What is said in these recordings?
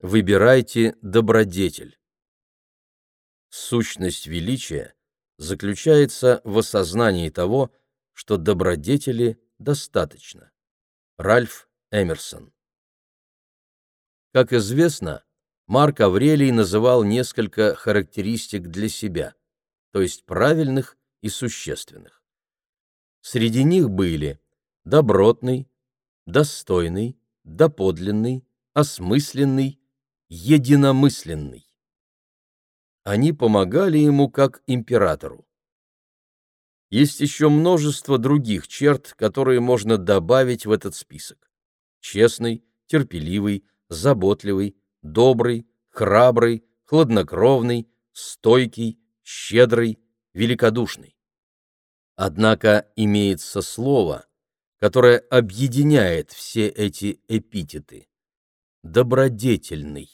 Выбирайте добродетель. Сущность величия заключается в осознании того, что добродетели достаточно. Ральф Эмерсон Как известно, Марк Аврелий называл несколько характеристик для себя, то есть правильных и существенных. Среди них были добротный, достойный, доподлинный, осмысленный, единомысленный. Они помогали ему как императору. Есть еще множество других черт, которые можно добавить в этот список. Честный, терпеливый, заботливый, добрый, храбрый, хладнокровный, стойкий, щедрый, великодушный. Однако имеется слово, которое объединяет все эти эпитеты – добродетельный.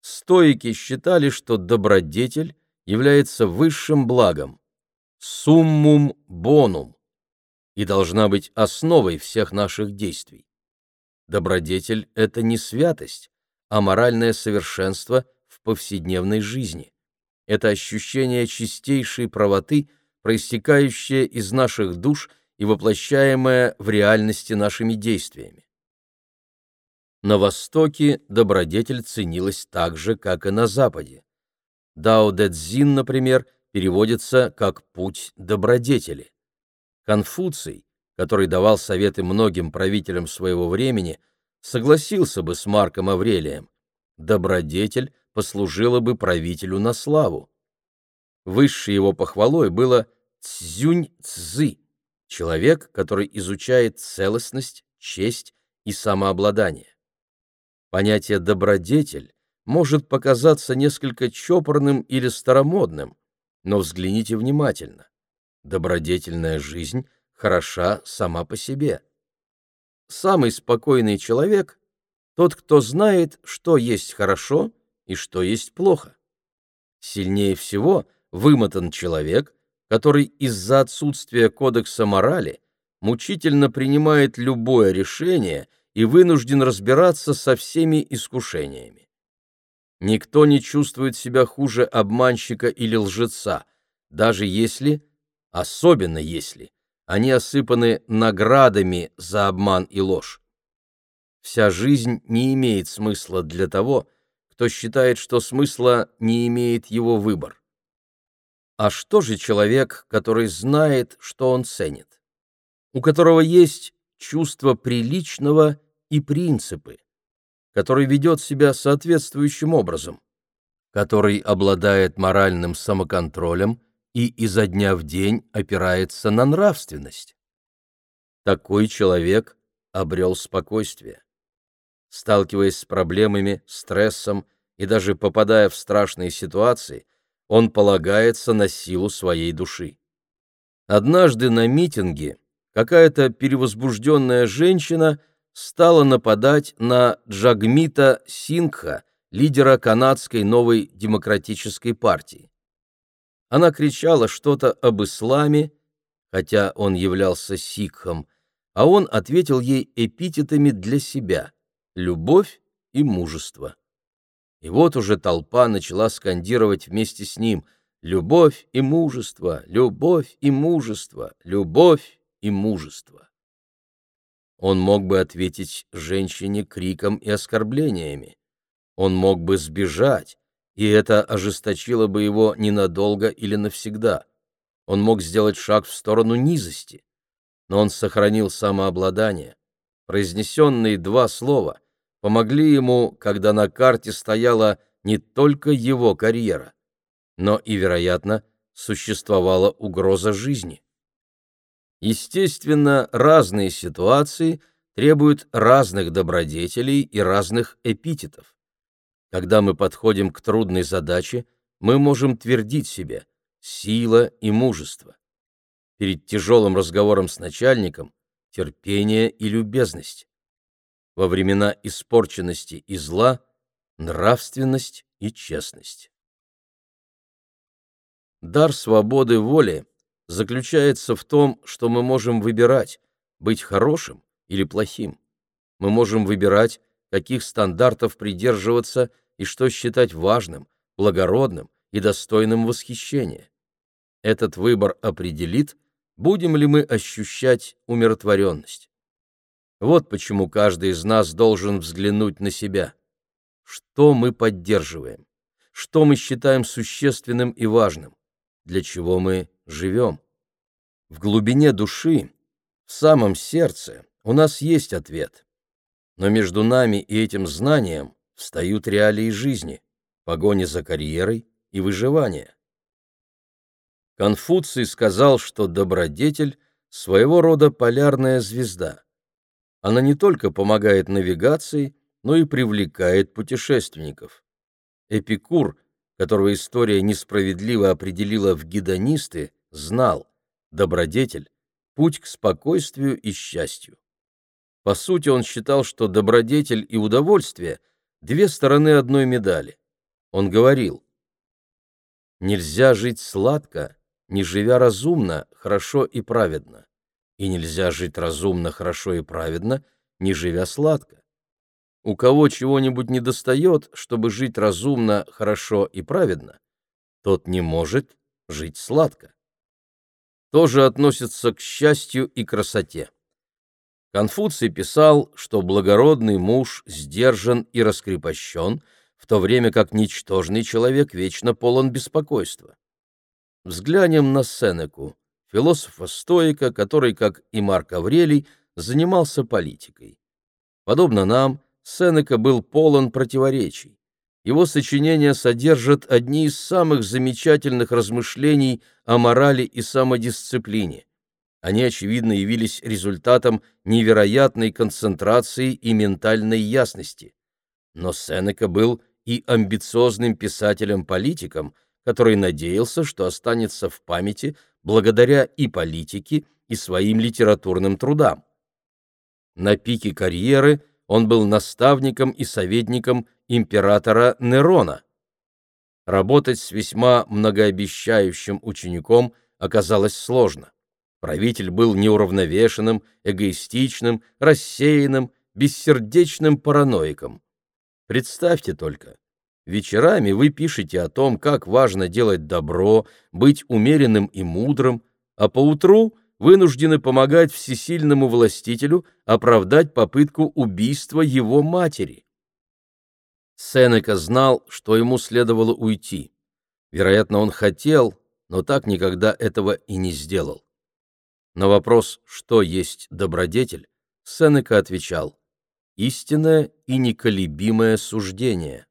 Стоики считали, что добродетель является высшим благом, суммум бонум, и должна быть основой всех наших действий. Добродетель — это не святость, а моральное совершенство в повседневной жизни. Это ощущение чистейшей правоты, проистекающее из наших душ и воплощаемое в реальности нашими действиями. На Востоке добродетель ценилась так же, как и на Западе. Дао Дэ Цзин, например, переводится как «путь добродетели». Конфуций, который давал советы многим правителям своего времени, согласился бы с Марком Аврелием. Добродетель послужила бы правителю на славу. Высшей его похвалой было Цзюнь-Цзы, человек, который изучает целостность, честь и самообладание. Понятие «добродетель» может показаться несколько чопорным или старомодным, но взгляните внимательно. Добродетельная жизнь хороша сама по себе. Самый спокойный человек — тот, кто знает, что есть хорошо и что есть плохо. Сильнее всего вымотан человек, который из-за отсутствия кодекса морали мучительно принимает любое решение и вынужден разбираться со всеми искушениями. Никто не чувствует себя хуже обманщика или лжеца, даже если, особенно если, они осыпаны наградами за обман и ложь. Вся жизнь не имеет смысла для того, кто считает, что смысла не имеет его выбор. А что же человек, который знает, что он ценит? У которого есть чувство приличного и принципы, который ведет себя соответствующим образом, который обладает моральным самоконтролем и изо дня в день опирается на нравственность. Такой человек обрел спокойствие. Сталкиваясь с проблемами, стрессом и даже попадая в страшные ситуации, он полагается на силу своей души. Однажды на митинге какая-то перевозбужденная женщина стала нападать на Джагмита Сингха, лидера канадской новой демократической партии. Она кричала что-то об исламе, хотя он являлся сикхом, а он ответил ей эпитетами для себя — любовь и мужество. И вот уже толпа начала скандировать вместе с ним «любовь и мужество, любовь и мужество, любовь и мужество». Он мог бы ответить женщине криком и оскорблениями. Он мог бы сбежать, и это ожесточило бы его ненадолго или навсегда. Он мог сделать шаг в сторону низости, но он сохранил самообладание. Произнесенные два слова помогли ему, когда на карте стояла не только его карьера, но и, вероятно, существовала угроза жизни. Естественно, разные ситуации требуют разных добродетелей и разных эпитетов. Когда мы подходим к трудной задаче, мы можем твердить себе «сила и мужество». Перед тяжелым разговором с начальником – терпение и любезность. Во времена испорченности и зла – нравственность и честность. Дар свободы воли заключается в том, что мы можем выбирать, быть хорошим или плохим. Мы можем выбирать каких стандартов придерживаться и что считать важным, благородным и достойным восхищения. Этот выбор определит, будем ли мы ощущать умиротворенность. Вот почему каждый из нас должен взглянуть на себя. Что мы поддерживаем? Что мы считаем существенным и важным? Для чего мы живем? В глубине души, в самом сердце у нас есть ответ. Но между нами и этим знанием встают реалии жизни, погони за карьерой и выживание. Конфуций сказал, что добродетель — своего рода полярная звезда. Она не только помогает навигации, но и привлекает путешественников. Эпикур, которого история несправедливо определила в гедонисты, знал, добродетель — путь к спокойствию и счастью. По сути, он считал, что добродетель и удовольствие — две стороны одной медали. Он говорил, «Нельзя жить сладко, не живя разумно, хорошо и праведно, и нельзя жить разумно, хорошо и праведно, не живя сладко. У кого чего-нибудь недостает, чтобы жить разумно, хорошо и праведно, тот не может жить сладко тоже относится к счастью и красоте. Конфуций писал, что благородный муж сдержан и раскрепощен, в то время как ничтожный человек вечно полон беспокойства. Взглянем на Сенеку, философа-стоика, который, как и Марк Аврелий, занимался политикой. Подобно нам, Сенека был полон противоречий его сочинения содержат одни из самых замечательных размышлений о морали и самодисциплине. Они, очевидно, явились результатом невероятной концентрации и ментальной ясности. Но Сенека был и амбициозным писателем-политиком, который надеялся, что останется в памяти благодаря и политике, и своим литературным трудам. На пике карьеры он был наставником и советником императора Нерона. Работать с весьма многообещающим учеником оказалось сложно. Правитель был неуравновешенным, эгоистичным, рассеянным, бессердечным параноиком. Представьте только, вечерами вы пишете о том, как важно делать добро, быть умеренным и мудрым, а поутру вынуждены помогать всесильному властителю оправдать попытку убийства его матери. Сенека знал, что ему следовало уйти. Вероятно, он хотел, но так никогда этого и не сделал. На вопрос, что есть добродетель, Сенека отвечал «истинное и неколебимое суждение».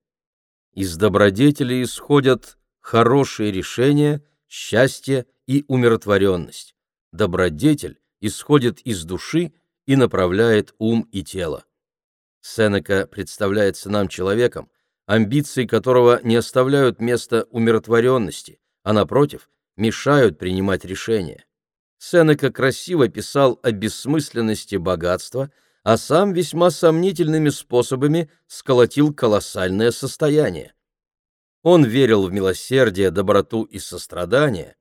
Из добродетели исходят хорошие решения, счастье и умиротворенность. Добродетель исходит из души и направляет ум и тело. Сенека представляется нам человеком, амбиции которого не оставляют места умиротворенности, а, напротив, мешают принимать решения. Сенека красиво писал о бессмысленности богатства, а сам весьма сомнительными способами сколотил колоссальное состояние. Он верил в милосердие, доброту и сострадание,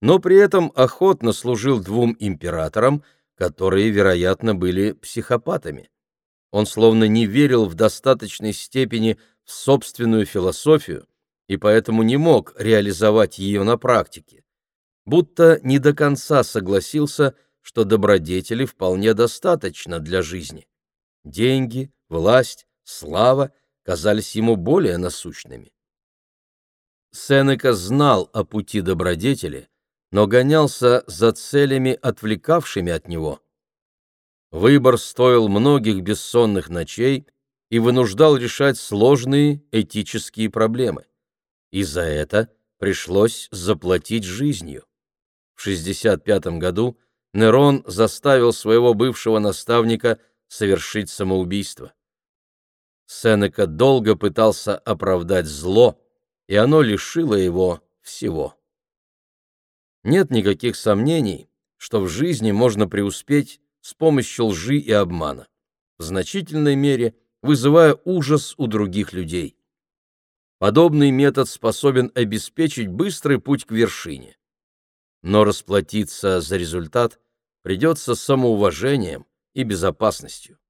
но при этом охотно служил двум императорам, которые, вероятно, были психопатами. Он словно не верил в достаточной степени в собственную философию и поэтому не мог реализовать ее на практике. Будто не до конца согласился, что добродетели вполне достаточно для жизни. Деньги, власть, слава казались ему более насущными. Сенека знал о пути добродетели, но гонялся за целями, отвлекавшими от него – Выбор стоил многих бессонных ночей и вынуждал решать сложные этические проблемы. И за это пришлось заплатить жизнью. В 65 году Нерон заставил своего бывшего наставника совершить самоубийство. Сенека долго пытался оправдать зло, и оно лишило его всего. Нет никаких сомнений, что в жизни можно преуспеть с помощью лжи и обмана, в значительной мере вызывая ужас у других людей. Подобный метод способен обеспечить быстрый путь к вершине. Но расплатиться за результат придется самоуважением и безопасностью.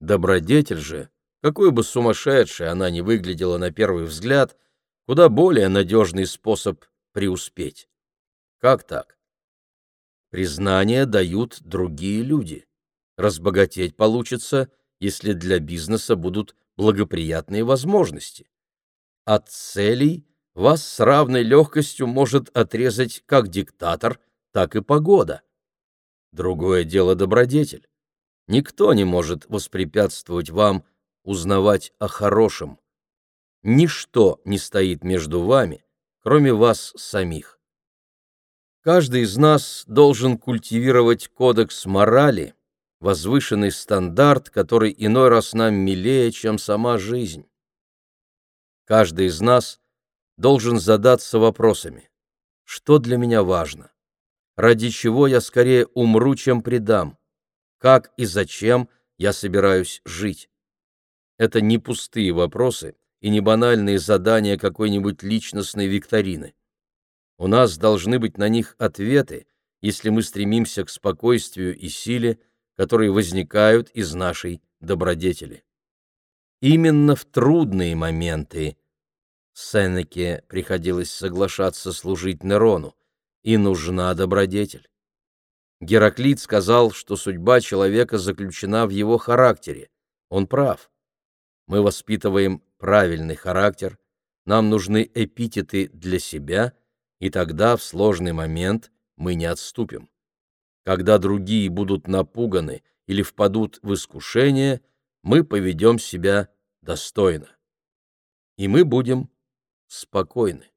Добродетель же какой бы сумасшедшей она ни выглядела на первый взгляд, куда более надежный способ преуспеть. Как так? Признание дают другие люди. Разбогатеть получится, если для бизнеса будут благоприятные возможности. От целей вас с равной легкостью может отрезать как диктатор, так и погода. Другое дело добродетель. Никто не может воспрепятствовать вам узнавать о хорошем. Ничто не стоит между вами, кроме вас самих. Каждый из нас должен культивировать кодекс морали, возвышенный стандарт, который иной раз нам милее, чем сама жизнь. Каждый из нас должен задаться вопросами. Что для меня важно? Ради чего я скорее умру, чем предам? Как и зачем я собираюсь жить? Это не пустые вопросы и не банальные задания какой-нибудь личностной викторины. У нас должны быть на них ответы, если мы стремимся к спокойствию и силе, которые возникают из нашей добродетели. Именно в трудные моменты Сенеке приходилось соглашаться служить Нерону, и нужна добродетель. Гераклит сказал, что судьба человека заключена в его характере. Он прав. Мы воспитываем правильный характер, нам нужны эпитеты для себя, и тогда в сложный момент мы не отступим. Когда другие будут напуганы или впадут в искушение, мы поведем себя достойно. И мы будем спокойны.